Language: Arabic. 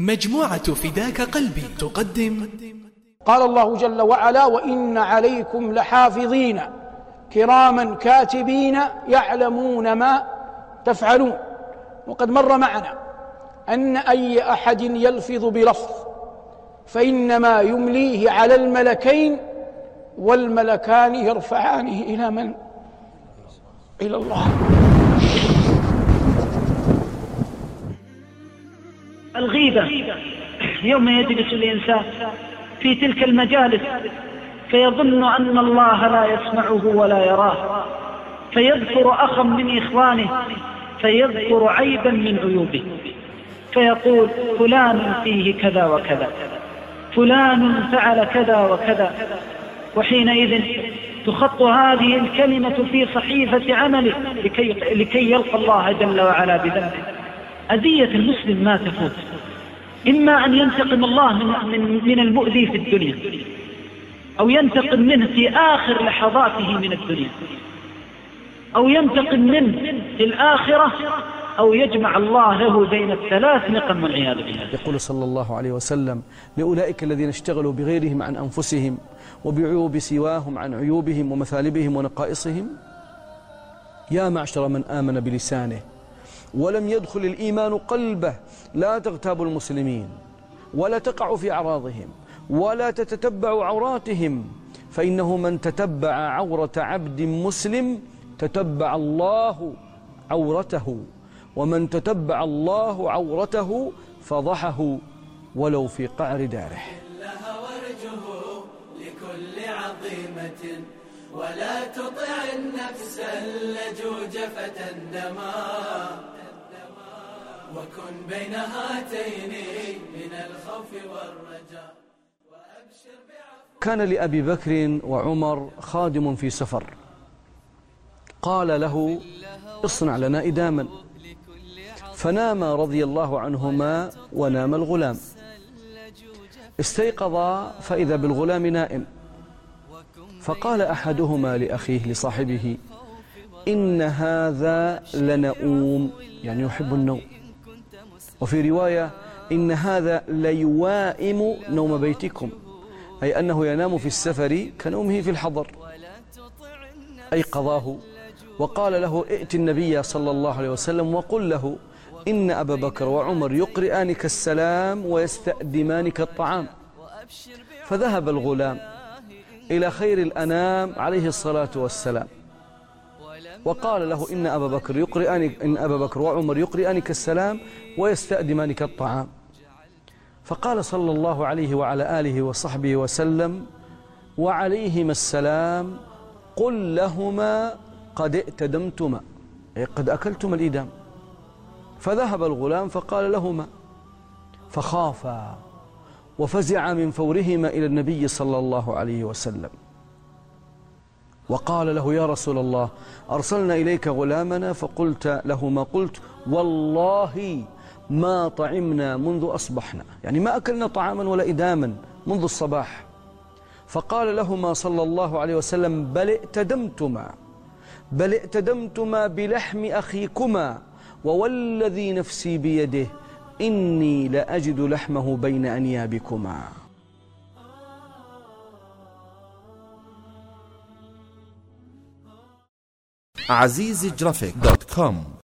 مجموعة فداك قلبي تقدم. قال الله جل وعلا وإن عليكم لحافظين كراما كاتبين يعلمون ما تفعلون. وقد مر معنا أن أي أحد يلفظ بلفظ فإنما يمليه على الملكين والملكان يرفعانه إلى من؟ إلى الله. الغيبة. يوم يجلس الإنسان في تلك المجالس فيظن أن الله لا يسمعه ولا يراه. فيذكر أخا من إخوانه فيذكر عيبا من عيوبه. فيقول فلان فيه كذا وكذا فلان فعل كذا وكذا. وحينئذ تخط هذه الكلمة في صحيفة عمله لكي, لكي يلقى الله جل وعلا بذنبه. أذية المسلم ما تفوت. إما أن ينتقم الله من, من, من المؤذي في الدنيا أو ينتقم منه في آخر لحظاته من الدنيا أو ينتقم منه في الآخرة أو يجمع الله له بين الثلاث نقم والعياذ بالله. يقول صلى الله عليه وسلم لأولئك الذين اشتغلوا بغيرهم عن أنفسهم وبعيوب سواهم عن عيوبهم ومثالبهم ونقائصهم يا معشر من آمن بلسانه ولم يدخل الإيمان قلبه لا تغتابوا المسلمين ولا تقع في أعراضهم ولا تتتبع عوراتهم. فإنه من تتبع عورة عبد مسلم تتبع الله عورته ومن تتبع الله عورته فضحه ولو في قعر داره. لها ورجه لكل عظيمة ولا تطع النفس اللجوج فتندما وكن بين هاتين من الخوف والرجاء. كان لأبي بكر وعمر خادم في سفر. قال له اصنع لنا إداما. فنام رضي الله عنهما ونام الغلام. استيقظ فإذا بالغلام نائم. فقال أحدهما لأخيه لصاحبه إن هذا لنؤوم يعني يحب النوم. وفي رواية إن هذا ليوائم نوم بيتكم أي أنه ينام في السفر كنومه في الحضر أي قضاه. وقال له ائت النبي صلى الله عليه وسلم وقل له إن أبا بكر وعمر يقرئانك السلام ويستأدمانك الطعام. فذهب الغلام إلى خير الأنام عليه الصلاة والسلام. وقال له إن أبا بكر يقرئان إن أبا بكر وعمر يقرئانك السلام ويستأدمانك الطعام. فقال صلى الله عليه وعلى آله وصحبه وسلم وعليهما السلام قل لهما قد ائتدمتما أي قد أكلتما الإدام. فذهب الغلام فقال لهما فخافا وفزع من فورهما إلى النبي صلى الله عليه وسلم. وقال له يا رسول الله أرسلنا إليك غلامنا فقلت له ما قلت؟ والله ما طعمنا منذ أصبحنا. يعني ما أكلنا طعاما ولا إداما منذ الصباح. فقال لهما صلى الله عليه وسلم بل ائتدمتما بل ائتدمتما بلحم أخيكما ووالذي نفسي بيده إني لأجد لحمه بين أنيابكما. عزيزي graphic. dot com.